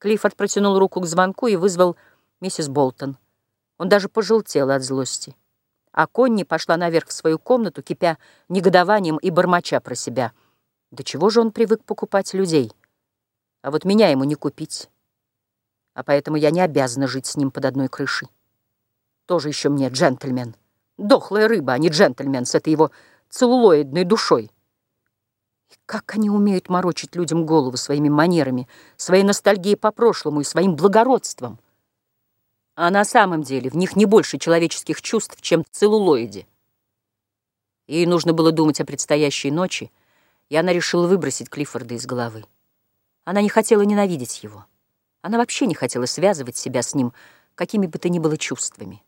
Клиффорд протянул руку к звонку и вызвал миссис Болтон. Он даже пожелтел от злости. А Конни пошла наверх в свою комнату, кипя негодованием и бормоча про себя. До чего же он привык покупать людей? А вот меня ему не купить. А поэтому я не обязана жить с ним под одной крышей. Тоже еще мне джентльмен. Дохлая рыба, а не джентльмен с этой его целлулоидной душой. И как они умеют морочить людям голову своими манерами, своей ностальгией по прошлому и своим благородством. А на самом деле в них не больше человеческих чувств, чем в целлулоиде. Ей нужно было думать о предстоящей ночи, и она решила выбросить Клиффорда из головы. Она не хотела ненавидеть его. Она вообще не хотела связывать себя с ним какими бы то ни было чувствами.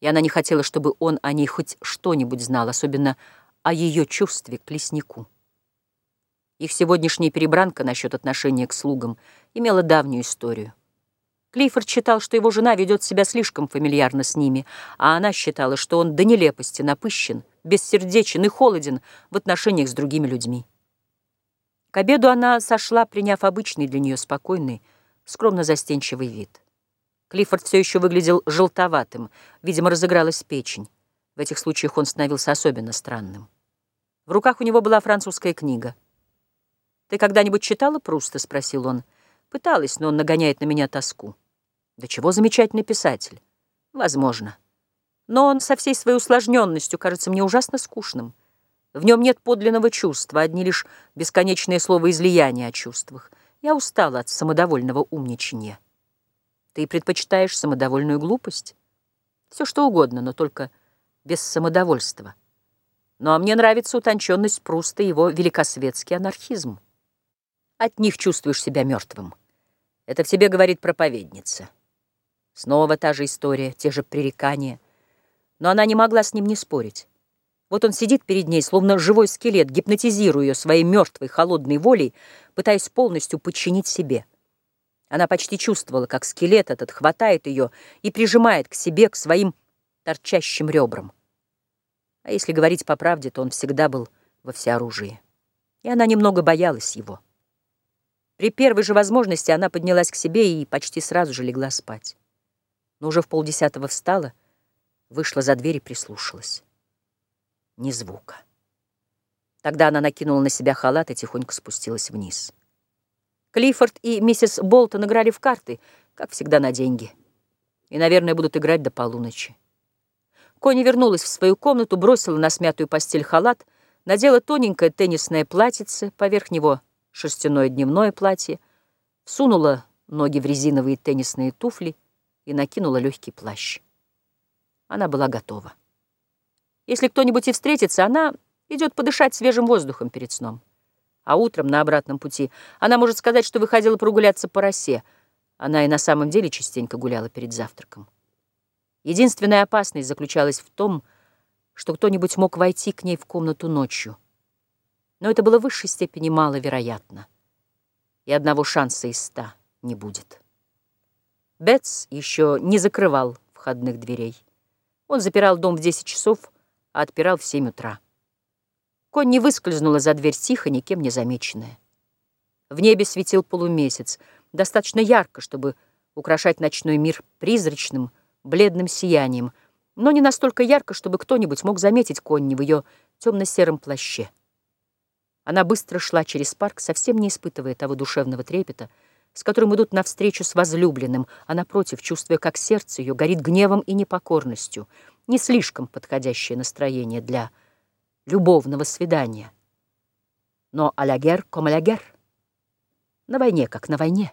И она не хотела, чтобы он о ней хоть что-нибудь знал, особенно о ее чувстве к леснику. Их сегодняшняя перебранка насчет отношения к слугам имела давнюю историю. Клейфорд считал, что его жена ведет себя слишком фамильярно с ними, а она считала, что он до нелепости напыщен, бессердечен и холоден в отношениях с другими людьми. К обеду она сошла, приняв обычный для нее спокойный, скромно застенчивый вид. Клиффорд все еще выглядел желтоватым, видимо, разыгралась печень. В этих случаях он становился особенно странным. В руках у него была французская книга — «Ты когда-нибудь читала Пруста?» — спросил он. Пыталась, но он нагоняет на меня тоску. Да чего замечательный писатель. Возможно. Но он со всей своей усложненностью кажется мне ужасно скучным. В нем нет подлинного чувства, одни лишь бесконечные слова излияния о чувствах. Я устала от самодовольного умничания. Ты предпочитаешь самодовольную глупость? Все что угодно, но только без самодовольства. Ну а мне нравится утонченность Пруста и его великосветский анархизм. От них чувствуешь себя мертвым. Это в тебе говорит проповедница. Снова та же история, те же пререкания. Но она не могла с ним не спорить. Вот он сидит перед ней, словно живой скелет, гипнотизируя ее своей мертвой, холодной волей, пытаясь полностью подчинить себе. Она почти чувствовала, как скелет этот хватает ее и прижимает к себе, к своим торчащим ребрам. А если говорить по правде, то он всегда был во всеоружии. И она немного боялась его. При первой же возможности она поднялась к себе и почти сразу же легла спать. Но уже в полдесятого встала, вышла за дверь и прислушалась. Ни звука. Тогда она накинула на себя халат и тихонько спустилась вниз. Клиффорд и миссис Болтон играли в карты, как всегда, на деньги. И, наверное, будут играть до полуночи. Кони вернулась в свою комнату, бросила на смятую постель халат, надела тоненькое теннисное платьице, поверх него — шерстяное дневное платье, сунула ноги в резиновые теннисные туфли и накинула легкий плащ. Она была готова. Если кто-нибудь и встретится, она идет подышать свежим воздухом перед сном. А утром на обратном пути она может сказать, что выходила прогуляться по росе. Она и на самом деле частенько гуляла перед завтраком. Единственная опасность заключалась в том, что кто-нибудь мог войти к ней в комнату ночью но это было в высшей степени маловероятно, и одного шанса из ста не будет. Бетс еще не закрывал входных дверей. Он запирал дом в 10 часов, а отпирал в 7 утра. Конни выскользнула за дверь тихо, никем не замеченная. В небе светил полумесяц, достаточно ярко, чтобы украшать ночной мир призрачным, бледным сиянием, но не настолько ярко, чтобы кто-нибудь мог заметить Конни в ее темно-сером плаще. Она быстро шла через парк, совсем не испытывая того душевного трепета, с которым идут навстречу с возлюбленным, а напротив, чувствуя, как сердце ее горит гневом и непокорностью, не слишком подходящее настроение для любовного свидания. Но алягер ком алягер. На войне, как на войне.